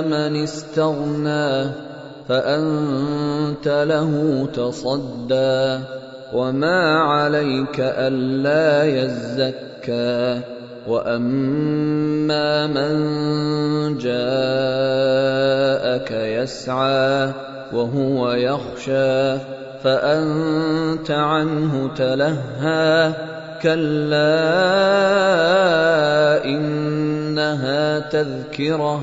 من استغنى فأنت له تصدى وما عليك ألا يزكى وأما من جاءك يسعى وهو يخشى فأنت عنه تلهى كلا إنها تذكرة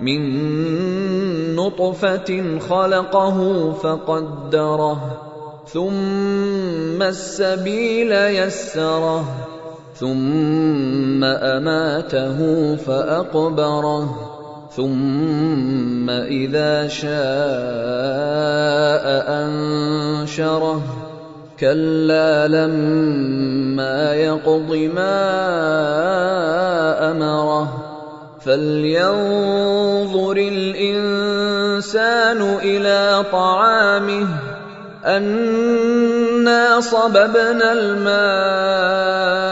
من نطفة خلقه فقدره ثم السبيل يسره ثم أماته فأقبره ثم إذا شاء أنشره. كلا لما يقض ما أمره. فلينظر الانسان إلى طعامه انا صببنا الماء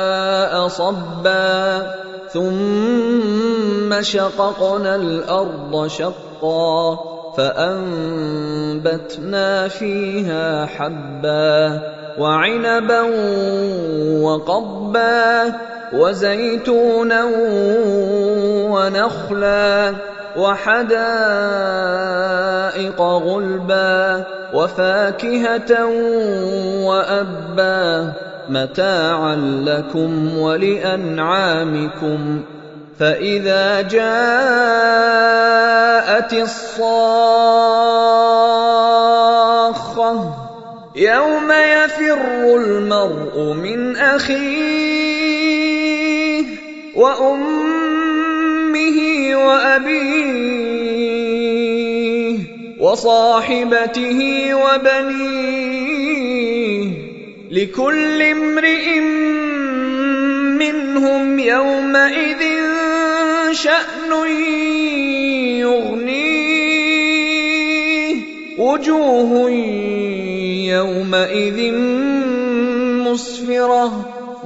صبا ثم شققنا الأرض شقا فانبتنا فيها حبا وعنبا وقبا وزيتونا ونخلا وحدائق غلبا وفاكهة وأبا متاعا لكم ولأنعامكم فإذا جاءت الصاخة يوم يفر المرء من أخيه وأمه وأبيه وصاحبته وبنيه لكل امرئ منهم يومئذ شأن يغنيه وجوه يومئذ مسفرة